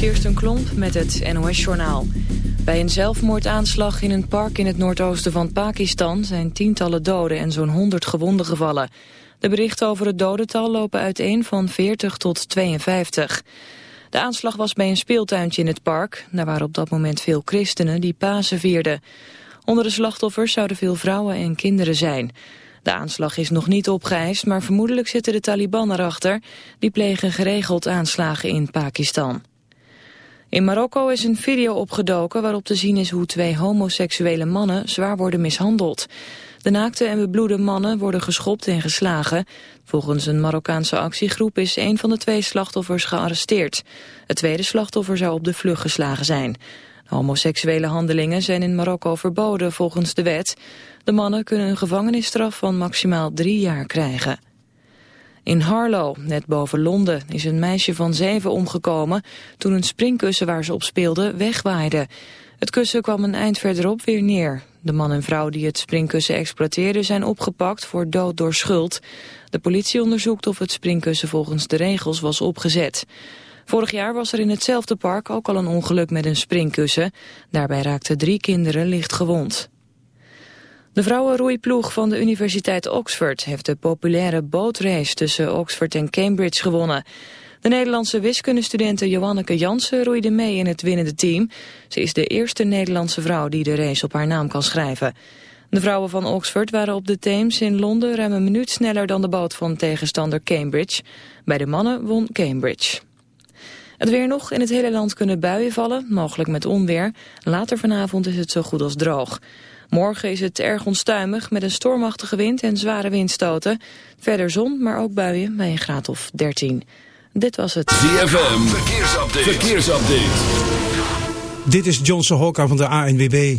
Kirsten Klomp met het NOS-journaal. Bij een zelfmoordaanslag in een park in het noordoosten van Pakistan... zijn tientallen doden en zo'n 100 gewonden gevallen. De berichten over het dodental lopen uiteen van 40 tot 52. De aanslag was bij een speeltuintje in het park. Daar waren op dat moment veel christenen die Pasen vierden. Onder de slachtoffers zouden veel vrouwen en kinderen zijn... De aanslag is nog niet opgeëist, maar vermoedelijk zitten de Taliban erachter. Die plegen geregeld aanslagen in Pakistan. In Marokko is een video opgedoken waarop te zien is hoe twee homoseksuele mannen zwaar worden mishandeld. De naakte en bebloede mannen worden geschopt en geslagen. Volgens een Marokkaanse actiegroep is een van de twee slachtoffers gearresteerd. Het tweede slachtoffer zou op de vlucht geslagen zijn. Homoseksuele handelingen zijn in Marokko verboden volgens de wet. De mannen kunnen een gevangenisstraf van maximaal drie jaar krijgen. In Harlow, net boven Londen, is een meisje van zeven omgekomen... toen een springkussen waar ze op speelde wegwaaide. Het kussen kwam een eind verderop weer neer. De man en vrouw die het springkussen exploiteerden zijn opgepakt voor dood door schuld. De politie onderzoekt of het springkussen volgens de regels was opgezet. Vorig jaar was er in hetzelfde park ook al een ongeluk met een springkussen. Daarbij raakten drie kinderen licht gewond. De vrouwenroeiploeg van de Universiteit Oxford heeft de populaire bootrace tussen Oxford en Cambridge gewonnen. De Nederlandse wiskundestudente Joanneke Jansen roeide mee in het winnende team. Ze is de eerste Nederlandse vrouw die de race op haar naam kan schrijven. De vrouwen van Oxford waren op de Thames in Londen ruim een minuut sneller dan de boot van tegenstander Cambridge. Bij de mannen won Cambridge. Het weer nog. In het hele land kunnen buien vallen, mogelijk met onweer. Later vanavond is het zo goed als droog. Morgen is het erg onstuimig met een stormachtige wind en zware windstoten. Verder zon, maar ook buien bij een graad of 13. Dit was het ZFM. Verkeersupdate. Verkeersupdate. Dit is Johnson Hokka van de ANWB.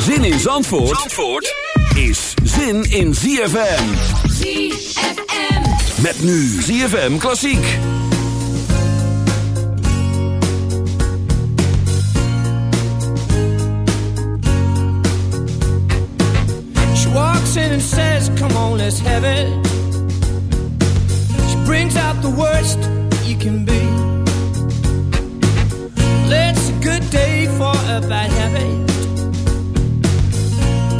Zin in Zandvoort, Zandvoort is zin in ZFM. ZFM. Met nu ZFM Klassiek. She walks in and says, come on, let's have it. She brings out the worst you can be. It's a good day for a bad habit.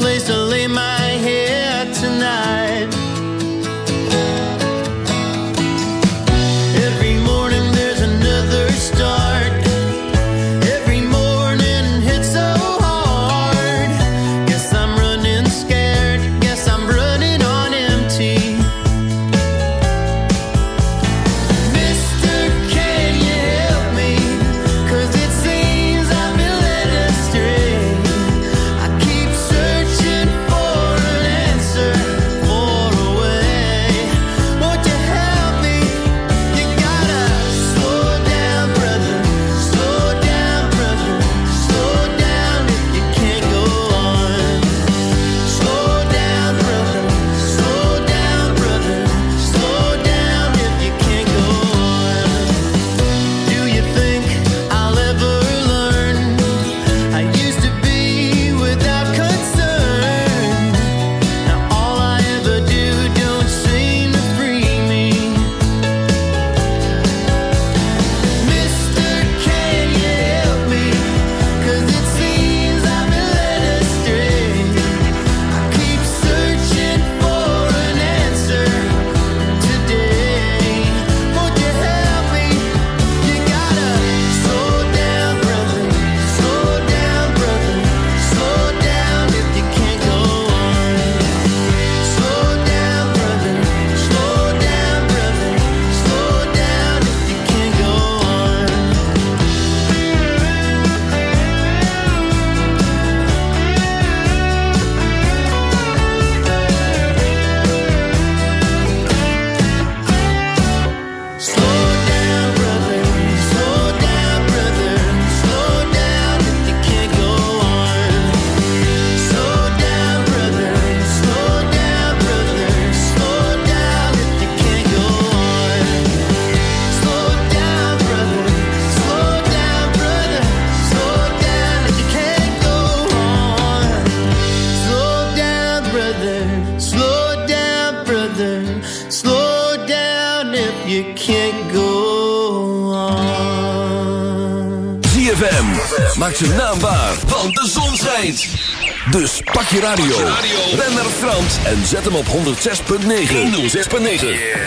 place to Maak Maak ze naambaar, want de zon schijnt. Dus pak je radio. Ben naar Frans en zet hem op 106.9. 106.9.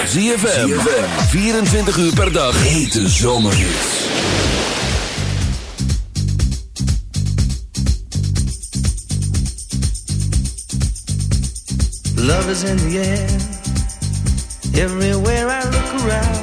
ZFM. 24 uur per dag. Hete zomerhits. Love is in the air. Everywhere I look around.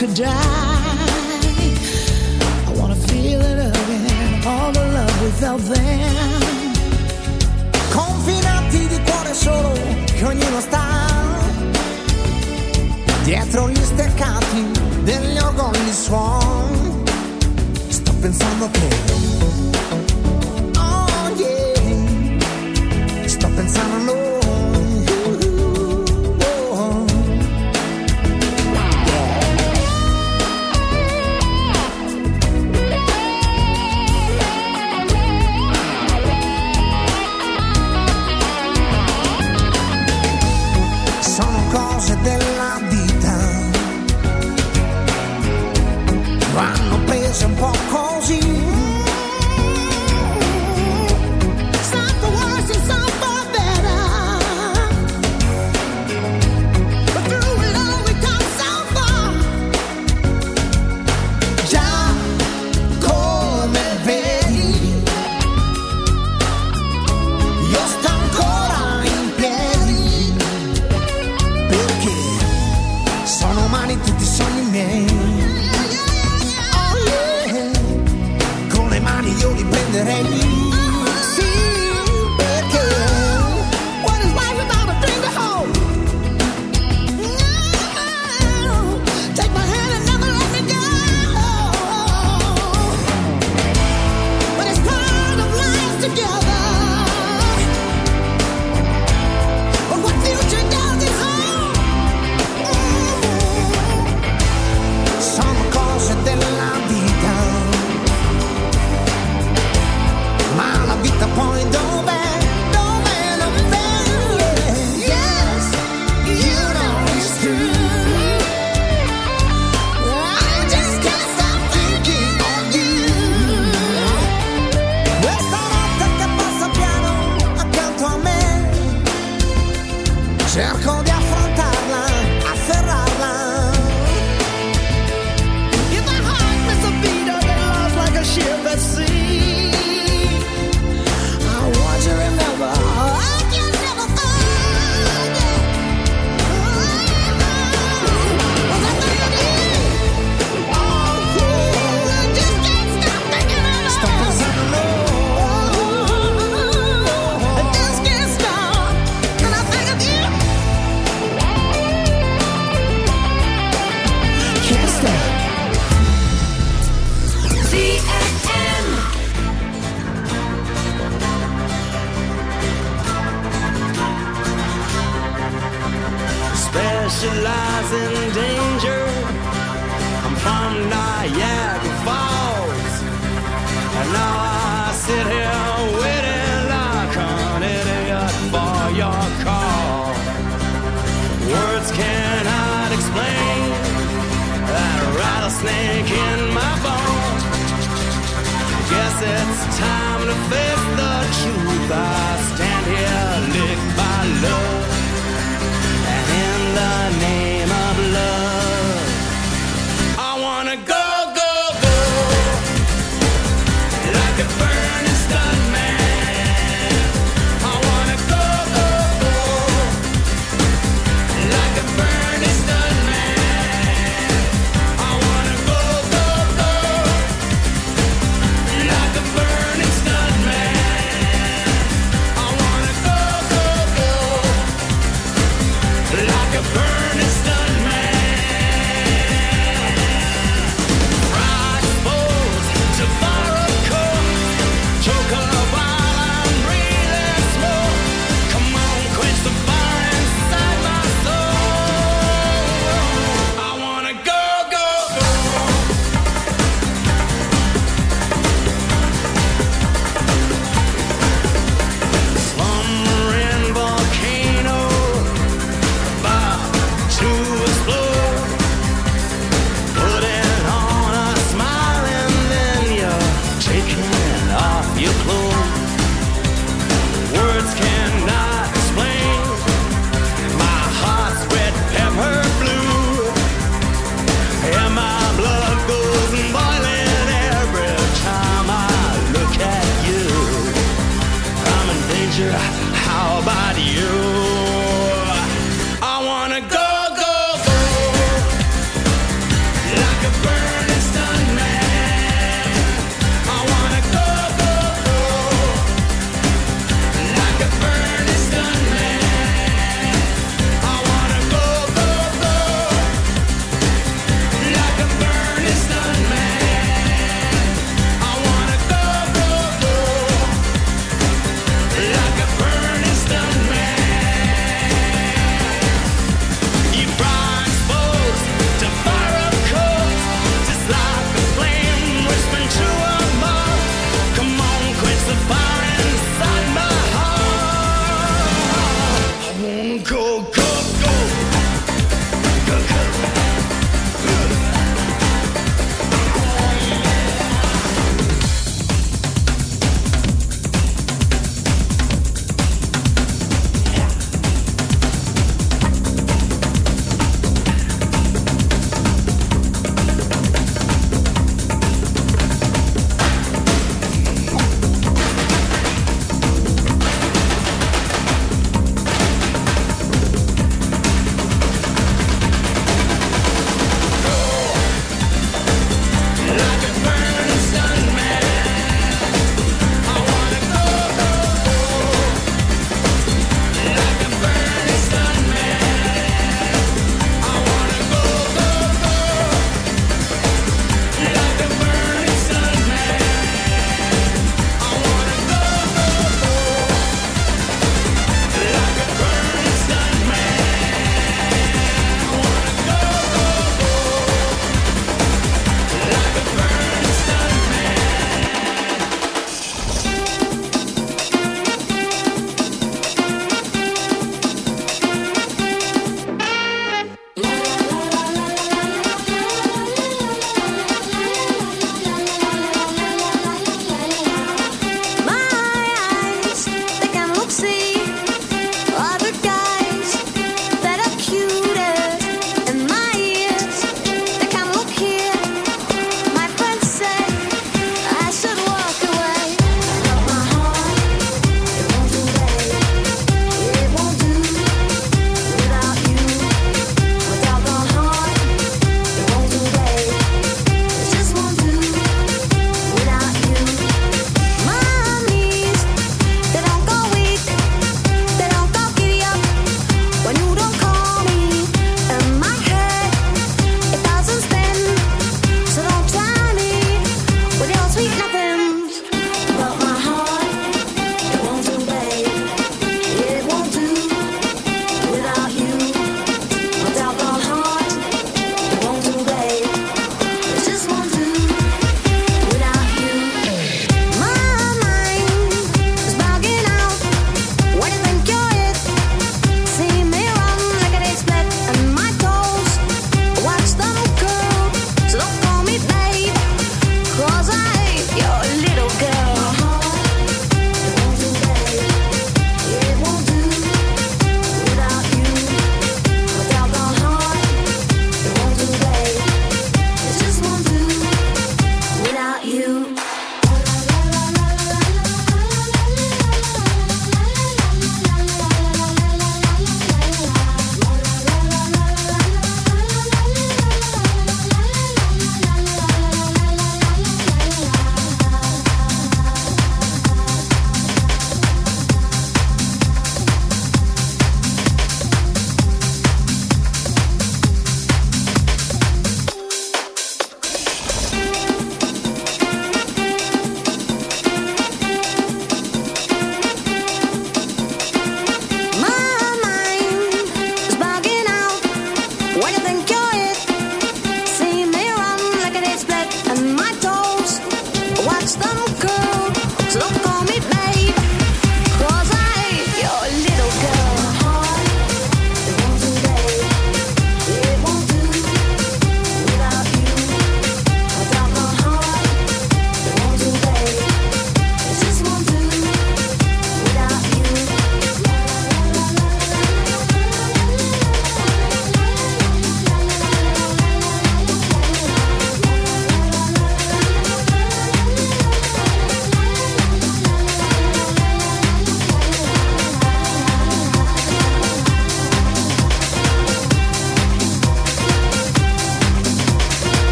could die. I wanna feel it again, all the love without them. Confinati di cuore solo, che ognuno sta dietro gli steccati degli orgogli suon. Sto pensando a te. Oh yeah, sto pensando a noi.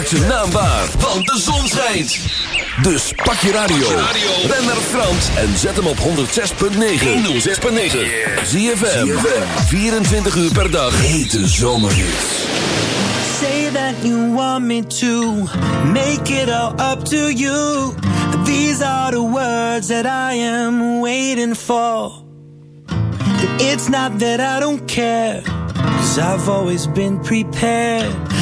Maak zijn naam waar, want de zon schijnt. Dus pak je radio. Ben naar Frans en zet hem op 106.9. 106.9. ZFM. 24 uur per dag. Hete zomerhits. Say that you want me to make it all up to you. These are the words that I am waiting for. It's not that I don't care, cause I've always been prepared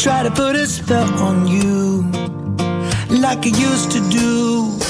try to put a spell on you, like I used to do.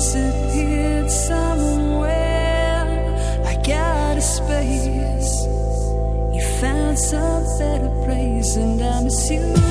disappeared somewhere I got a space. You found some better place, and I miss you.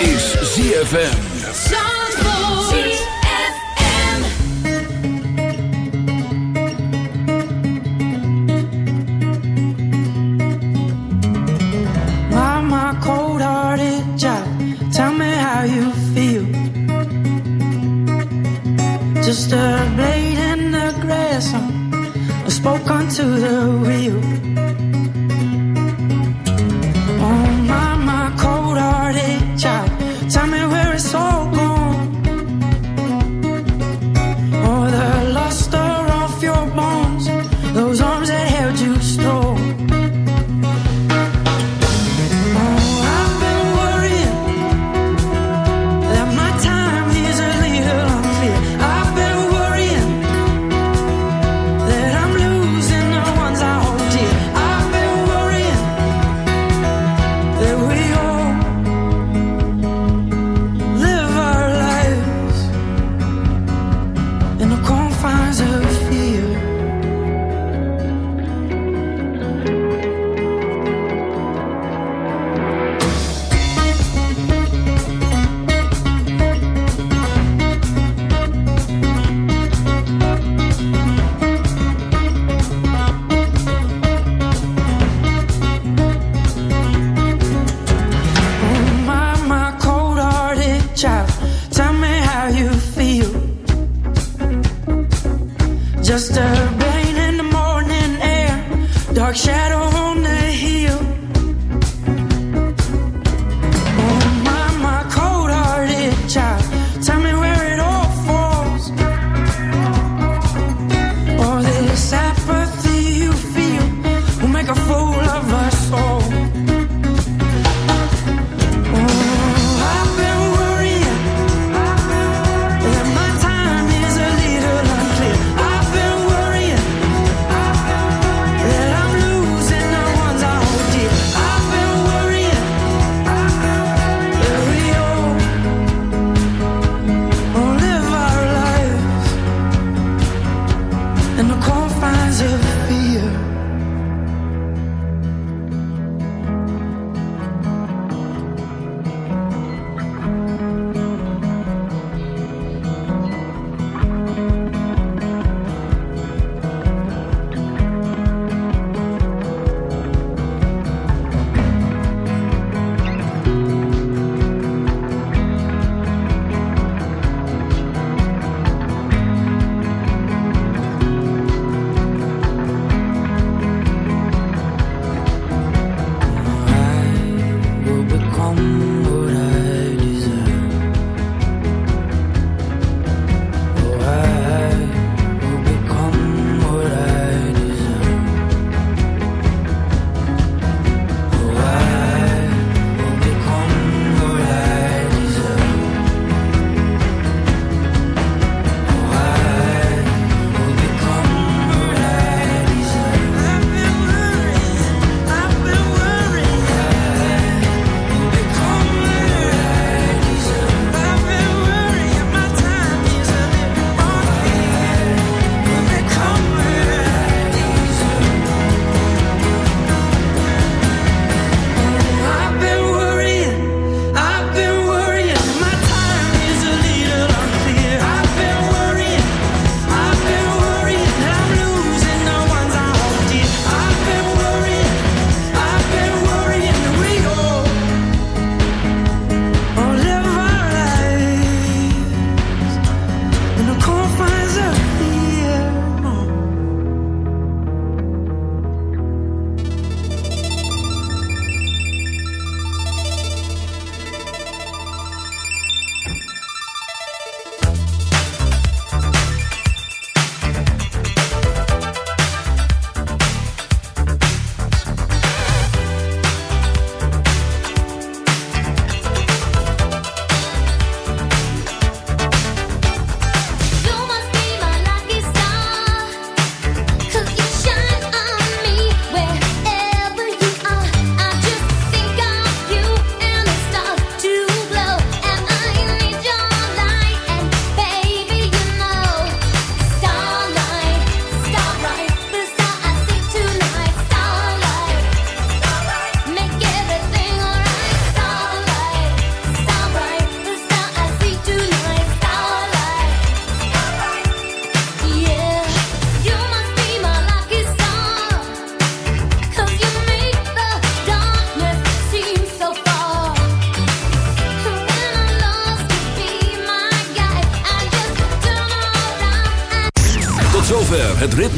is ZFM.